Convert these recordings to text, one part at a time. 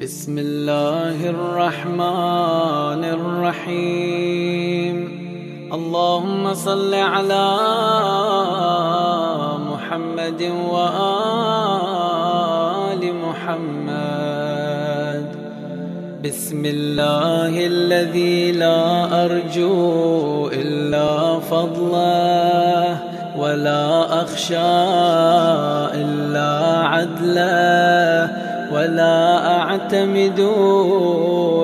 بسم الله الرحمن الرحيم. اللهم صل على محمد وآل محمد. بسم الله الذي لا أرجو إلا فضله ولا أخشى إلا عدله. ولا أعتمد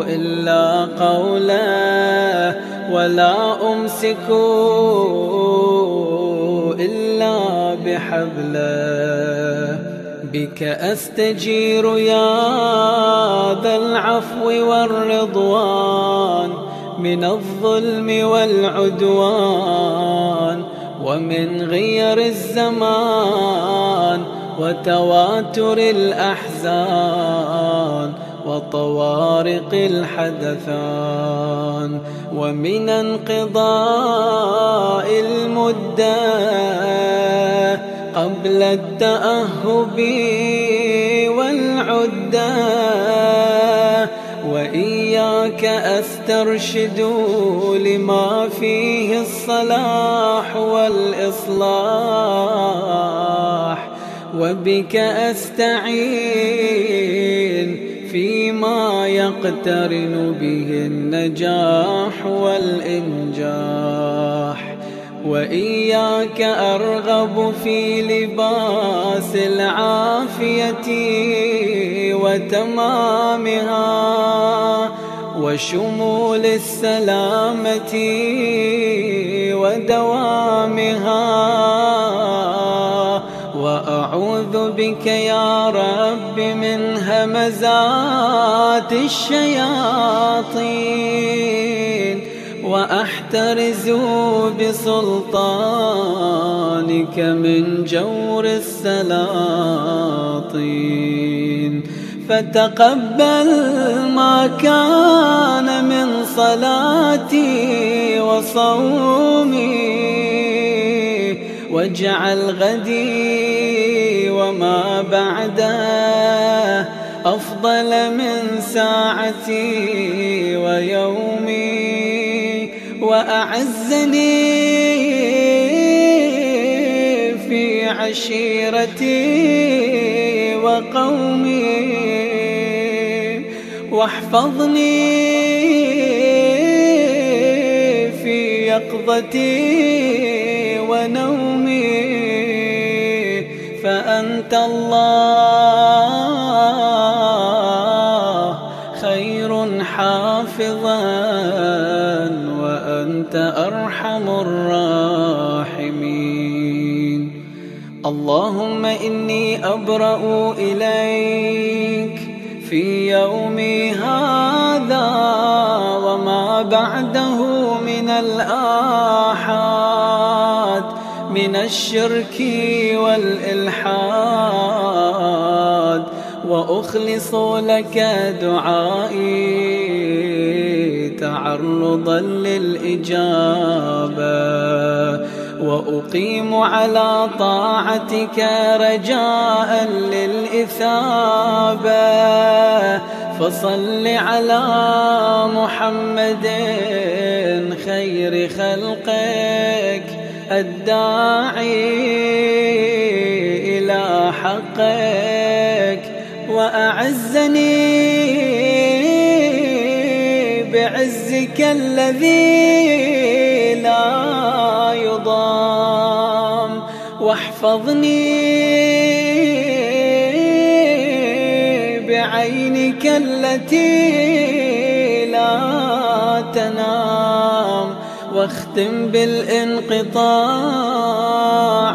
إلا قوله ولا أمسك إلا بحبله بك أستجير يا ذا العفو والرضوان من الظلم والعدوان ومن غير الزمان وتواتر الأحزان وطوارق الحدثان ومن انقضاء المدة قبل التأهب والعدة وإياك أسترشد لما فيه الصلاح والإصلاح وبك أستعين فيما يقترن به النجاح والإنجاح. وإياك أرغب في لباس العافية وتمامها وشمول السلامة ودوامها. وأعوذ بك يا رب من همزات الشياطين وأحترز بسلطانك من جور السلاطين فتقبل ما كان من صلاتي وصومي واجعل غدي بعده أفضل من ساعتي ويومي وأعزني في عشيرتي وقومي واحفظني في يقظتي ونومي فأنت الله خير حافظا وأنت أرحم الراحمين. اللهم إني أبرأ إليك في يومي هذا وما بعده من الآحاد. من الشرك والإلحاد وأخلص لك دعائي تعرضا للإجابة وأقيم على طاعتك رجاء للإثابة. فصل على محمد خير خلقك الداعي إلى حقك وأعزني بعزك الذي لا يضام. واحفظني بعينك التي واختم بالانقطاع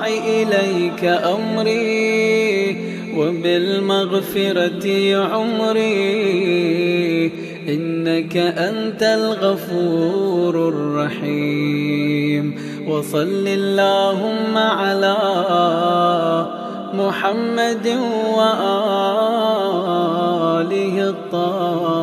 إليك أمري وبالمغفرة عمري. إنك أنت الغفور الرحيم. وصل اللهم على محمد وآله الطاهرين.